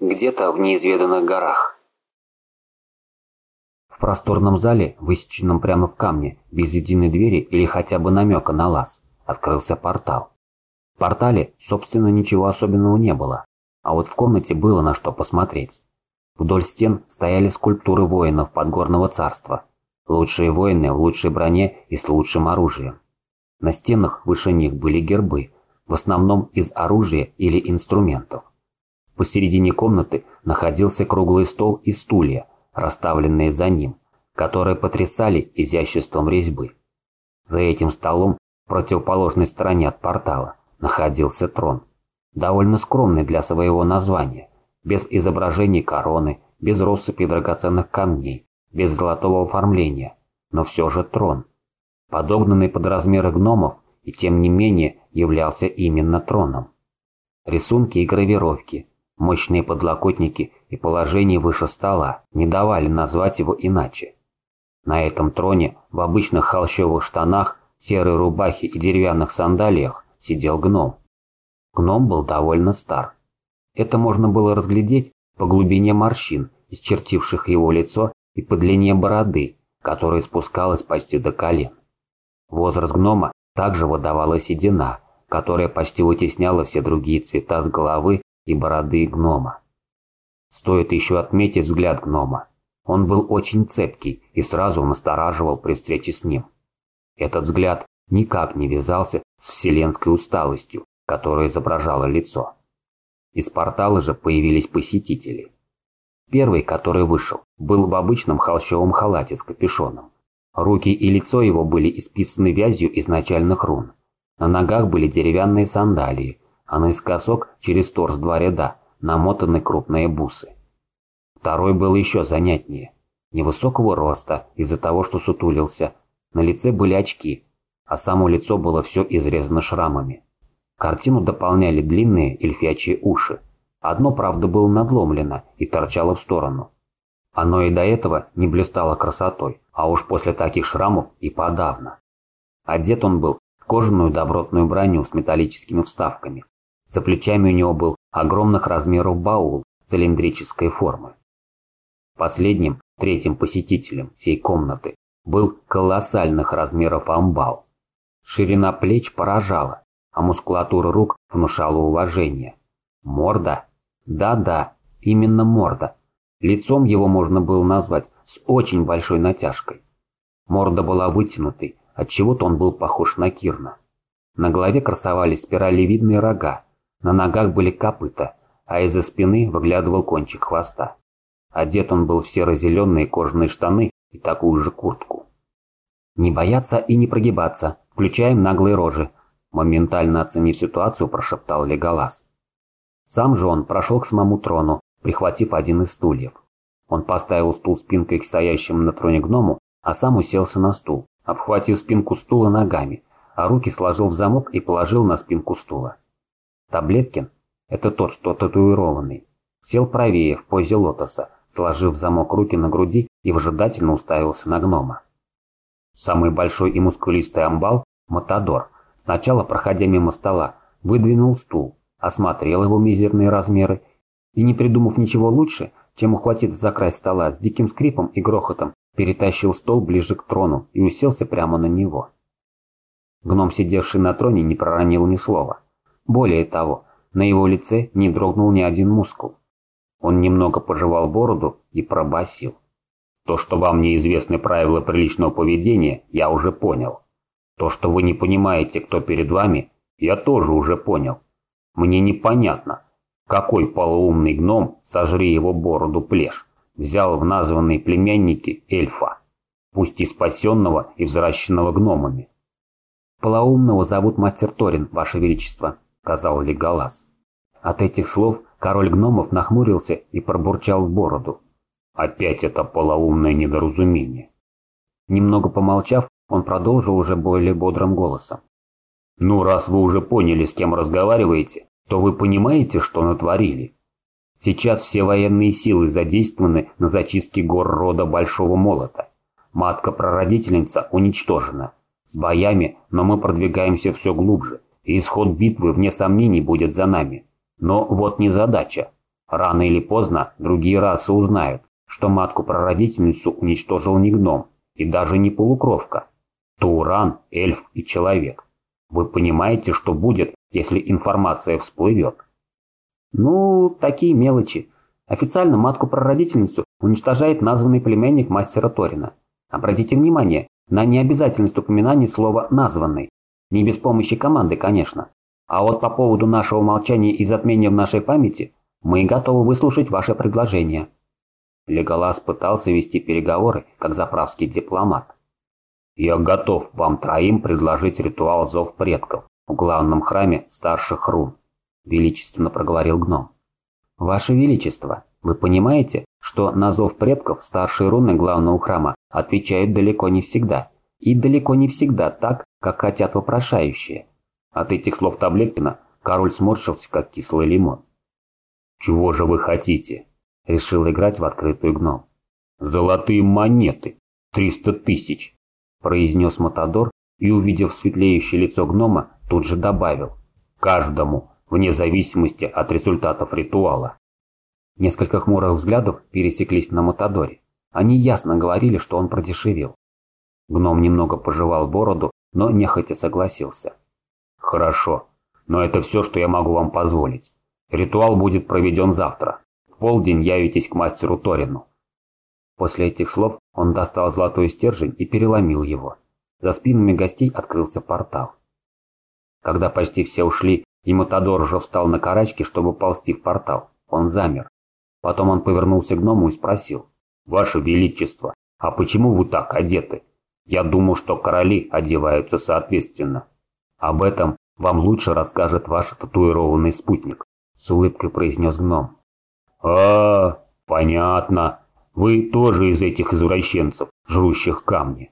где-то в неизведанных горах. В просторном зале, высеченном прямо в камне, без единой двери или хотя бы намека на лаз, открылся портал. В портале, собственно, ничего особенного не было, а вот в комнате было на что посмотреть. Вдоль стен стояли скульптуры воинов Подгорного царства. Лучшие воины в лучшей броне и с лучшим оружием. На стенах выше них были гербы, в основном из оружия или инструментов. Посередине комнаты находился круглый стол и стулья, расставленные за ним, которые потрясали изяществом резьбы. За этим столом, в противоположной стороне от портала, находился трон. Довольно скромный для своего названия, без изображений короны, без россыпи драгоценных камней, без золотого оформления, но все же трон. Подогнанный под размеры гномов и тем не менее являлся именно троном. Рисунки и гравировки, мощные подлокотники и положение выше стола не давали назвать его иначе. На этом троне в обычных холщовых штанах, серой рубахе и деревянных сандалиях сидел гном. Гном был довольно стар. Это можно было разглядеть по глубине морщин, исчертивших его лицо, и по длине бороды, которая спускалась почти до колен. Возраст гнома также выдавала седина, которая почти вытесняла все другие цвета с головы и бороды гнома. Стоит еще отметить взгляд гнома. Он был очень цепкий и сразу настораживал при встрече с ним. Этот взгляд никак не вязался с вселенской усталостью, которая изображала лицо. Из портала же появились посетители. Первый, который вышел, был в обычном холщовом халате с капюшоном. Руки и лицо его были исписаны вязью изначальных рун. На ногах были деревянные сандалии, а наискосок через торс два ряда намотаны крупные бусы. Второй был еще занятнее. Невысокого роста из-за того, что сутулился. На лице были очки, а само лицо было все изрезано шрамами. Картину дополняли длинные эльфячьи уши. Одно, правда, было надломлено и торчало в сторону. Оно и до этого не блистало красотой, а уж после таких шрамов и подавно. Одет он был в кожаную добротную броню с металлическими вставками. За плечами у него был огромных размеров баул цилиндрической формы. Последним, третьим посетителем сей комнаты был колоссальных размеров амбал. Ширина плеч поражала, а мускулатура рук внушала уважение. Морда? Да-да, именно морда. Лицом его можно было назвать с очень большой натяжкой. Морда была вытянутой, отчего-то он был похож на Кирна. На голове красовались спиралевидные рога, на ногах были копыта, а из-за спины выглядывал кончик хвоста. Одет он был в серо-зеленые кожаные штаны и такую же куртку. «Не бояться и не прогибаться, включаем наглые рожи», моментально оценив ситуацию, прошептал Леголас. Сам же он прошел к самому трону, прихватив один из стульев. Он поставил стул спинкой к стоящему на троне гному, а сам уселся на стул, обхватив спинку стула ногами, а руки сложил в замок и положил на спинку стула. Таблеткин, это тот, что татуированный, сел правее в позе лотоса, сложив замок руки на груди и выжидательно уставился на гнома. Самый большой и мускулистый амбал, Матадор, сначала, проходя мимо стола, выдвинул стул, осмотрел его мизерные размеры и, не придумав ничего лучше, чем ухватиться за край стола, с диким скрипом и грохотом перетащил стол ближе к трону и уселся прямо на него. Гном, сидевший на троне, не проронил ни слова. Более того, на его лице не дрогнул ни один мускул. Он немного пожевал бороду и пробасил. То, что вам неизвестны правила приличного поведения, я уже понял. То, что вы не понимаете, кто перед вами, я тоже уже понял. Мне непонятно, какой полуумный гном, сожри его бороду плешь, взял в названные племянники эльфа, пусть и спасенного и взращенного гномами. Полоумного зовут мастер Торин, ваше величество сказал Леголас. От этих слов король гномов нахмурился и пробурчал в бороду. Опять это полоумное недоразумение. Немного помолчав, он продолжил уже более бодрым голосом. «Ну, раз вы уже поняли, с кем разговариваете, то вы понимаете, что натворили? Сейчас все военные силы задействованы на зачистке гор рода Большого Молота. Матка-прародительница уничтожена. С боями, но мы продвигаемся все глубже исход битвы, вне сомнений, будет за нами. Но вот не задача. Рано или поздно другие расы узнают, что матку-прародительницу уничтожил не гном и даже не полукровка. Тауран, эльф и человек. Вы понимаете, что будет, если информация всплывет? Ну, такие мелочи. Официально матку-прародительницу уничтожает названный племянник мастера Торина. Обратите внимание на необязательность упоминания слова «названный». Не без помощи команды, конечно. А вот по поводу нашего молчания и затмения в нашей памяти, мы готовы выслушать ваше предложение. Леголас пытался вести переговоры, как заправский дипломат. «Я готов вам троим предложить ритуал зов предков в главном храме старших рун», – величественно проговорил гном. «Ваше Величество, вы понимаете, что на зов предков старшие руны главного храма отвечают далеко не всегда, и далеко не всегда так, как хотят вопрошающие?» От этих слов Таблеткина король сморщился, как кислый лимон. «Чего же вы хотите?» – решил играть в открытую гном. «Золотые монеты! Триста тысяч!» – произнес Матадор и, увидев светлеющее лицо гнома, тут же добавил. «Каждому, вне зависимости от результатов ритуала». Несколько хмурых взглядов пересеклись на Матадоре. Они ясно говорили, что он продешевил. Гном немного пожевал бороду, но нехотя согласился. «Хорошо, но это все, что я могу вам позволить. Ритуал будет проведен завтра. В полдень явитесь к мастеру Торину». После этих слов он достал золотой стержень и переломил его. За спинами гостей открылся портал. Когда почти все ушли, и Матадор уже встал на карачки, чтобы ползти в портал, он замер. Потом он повернулся к гному и спросил. «Ваше Величество, а почему вы так одеты? Я думаю, что короли одеваются соответственно». «Об этом вам лучше расскажет ваш татуированный спутник», – с улыбкой произнес гном. а, понятно. Вы тоже из этих извращенцев, жрущих камни».